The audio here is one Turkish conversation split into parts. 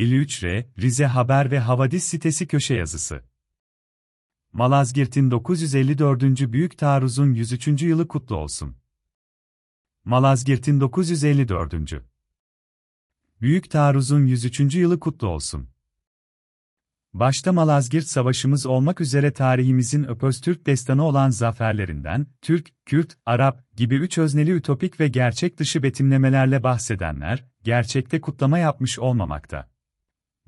53R, Rize Haber ve Havadis sitesi köşe yazısı. Malazgirt'in 954. Büyük Taarruz'un 103. yılı kutlu olsun. Malazgirt'in 954. Büyük Taarruz'un 103. yılı kutlu olsun. Başta Malazgirt Savaşımız olmak üzere tarihimizin Öpöztürk destanı olan zaferlerinden, Türk, Kürt, Arap gibi üç özneli ütopik ve gerçek dışı betimlemelerle bahsedenler, gerçekte kutlama yapmış olmamakta.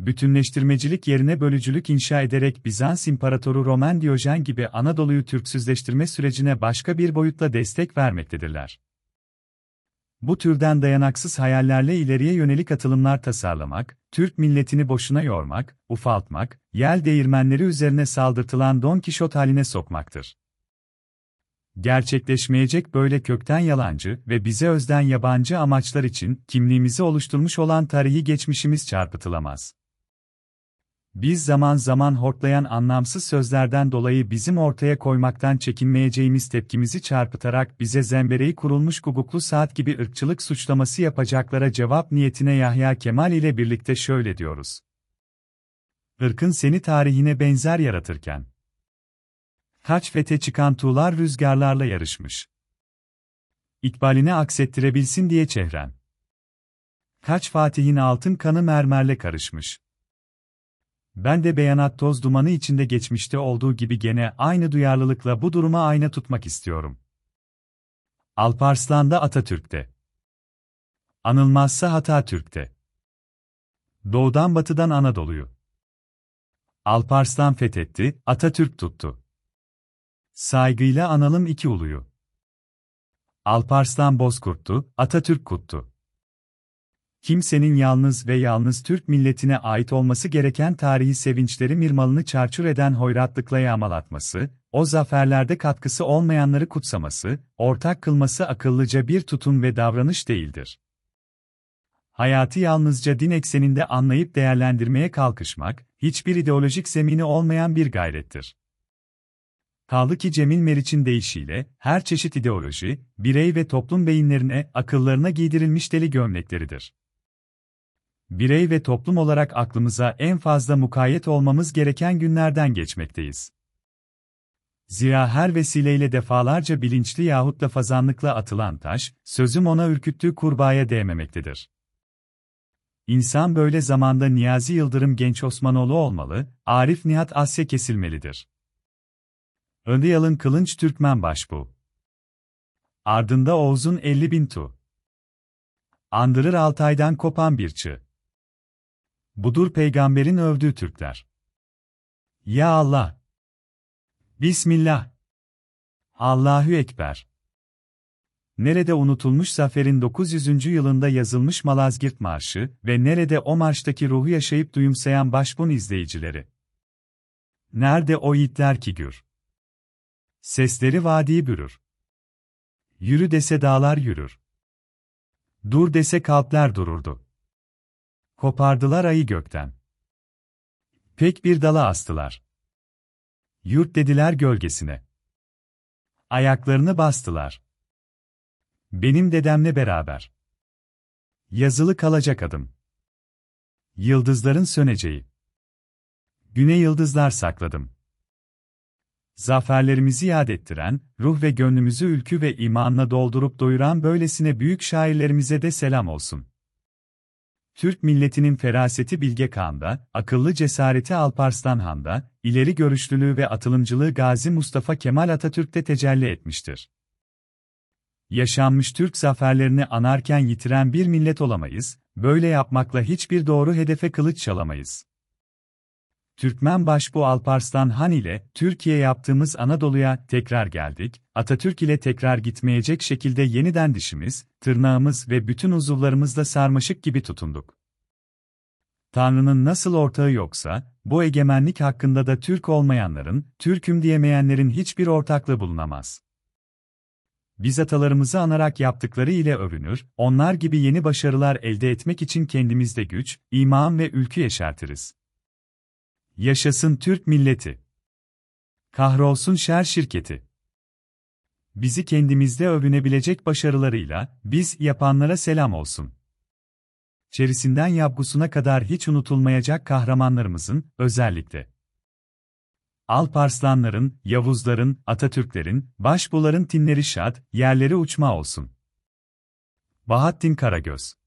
Bütünleştirmecilik yerine bölücülük inşa ederek Bizans İmparatoru Roman Diyojen gibi Anadolu'yu Türksüzleştirme sürecine başka bir boyutla destek vermektedirler. Bu türden dayanaksız hayallerle ileriye yönelik atılımlar tasarlamak, Türk milletini boşuna yormak, ufaltmak, yel değirmenleri üzerine saldırtılan Don Kişot haline sokmaktır. Gerçekleşmeyecek böyle kökten yalancı ve bize özden yabancı amaçlar için kimliğimizi oluşturmuş olan tarihi geçmişimiz çarpıtılamaz. Biz zaman zaman hortlayan anlamsız sözlerden dolayı bizim ortaya koymaktan çekinmeyeceğimiz tepkimizi çarpıtarak bize zembereği kurulmuş guguklu saat gibi ırkçılık suçlaması yapacaklara cevap niyetine Yahya Kemal ile birlikte şöyle diyoruz. Irkın seni tarihine benzer yaratırken. Kaç fete çıkan tuğlar rüzgarlarla yarışmış. İkbalini aksettirebilsin diye çehren. Kaç Fatih'in altın kanı mermerle karışmış. Ben de beyanat toz dumanı içinde geçmişte olduğu gibi gene aynı duyarlılıkla bu duruma ayna tutmak istiyorum. Alparslan'da Atatürk'te. Anılmazsa Hatatürk'te. Doğudan batıdan Anadolu'yu. Alparslan fethetti, Atatürk tuttu. Saygıyla analım iki uluyu. Alparslan bozkurttu, Atatürk kuttu kimsenin yalnız ve yalnız Türk milletine ait olması gereken tarihi sevinçleri mirmalını çarçur eden hoyratlıkla yağmalatması, o zaferlerde katkısı olmayanları kutsaması, ortak kılması akıllıca bir tutum ve davranış değildir. Hayatı yalnızca din ekseninde anlayıp değerlendirmeye kalkışmak, hiçbir ideolojik zemini olmayan bir gayrettir. Kaldı ki Cemil Meriç'in deyişiyle, her çeşit ideoloji, birey ve toplum beyinlerine, akıllarına giydirilmiş deli gömlekleridir birey ve toplum olarak aklımıza en fazla mukayyet olmamız gereken günlerden geçmekteyiz. Zira her vesileyle defalarca bilinçli yahut da fazanlıkla atılan taş, sözüm ona ürküttüğü kurbağaya değmemektedir. İnsan böyle zamanda Niyazi Yıldırım Genç Osmanoğlu olmalı, Arif Nihat Asya kesilmelidir. Öndeyalın Kılınç Türkmen Başbu. Ardında Oğuz'un 50 bin tu. Andırır Altay'dan kopan bir çı. Budur peygamberin övdüğü Türkler. Ya Allah! Bismillah! Allahü Ekber! Nerede unutulmuş zaferin 900. yılında yazılmış Malazgirt Marşı ve nerede o marştaki ruhu yaşayıp duyumsayan başbun izleyicileri? Nerede o yiğitler ki gür? Sesleri vadiyi bürür. Yürü dese dağlar yürür. Dur dese kalpler dururdu. Kopardılar ayı gökten. Pek bir dala astılar. Yurt dediler gölgesine. Ayaklarını bastılar. Benim dedemle beraber. Yazılı kalacak adım. Yıldızların söneceği. Güne yıldızlar sakladım. Zaferlerimizi yad ettiren, ruh ve gönlümüzü ülkü ve imanla doldurup doyuran böylesine büyük şairlerimize de selam olsun. Türk milletinin feraseti Bilge Kağan'da, akıllı cesareti Alparslan Han'da, ileri görüşlülüğü ve atılımcılığı Gazi Mustafa Kemal Atatürk'te tecelli etmiştir. Yaşanmış Türk zaferlerini anarken yitiren bir millet olamayız, böyle yapmakla hiçbir doğru hedefe kılıç çalamayız. Türkmen Başbu Alparslan Han ile Türkiye yaptığımız Anadolu'ya tekrar geldik, Atatürk ile tekrar gitmeyecek şekilde yeniden dişimiz, tırnağımız ve bütün uzuvlarımızla sarmaşık gibi tutunduk. Tanrı'nın nasıl ortağı yoksa, bu egemenlik hakkında da Türk olmayanların, Türk'üm diyemeyenlerin hiçbir ortaklığı bulunamaz. Biz atalarımızı anarak yaptıkları ile övünür, onlar gibi yeni başarılar elde etmek için kendimizde güç, iman ve ülkü yeşertiriz. Yaşasın Türk milleti. Kahrolsun şer şirketi. Bizi kendimizde övünebilecek başarılarıyla, biz yapanlara selam olsun. çerisinden yapgusuna kadar hiç unutulmayacak kahramanlarımızın, özellikle Alparslanların, Yavuzların, Atatürklerin, Başbuların tinleri şad, yerleri uçma olsun. Bahattin Karagöz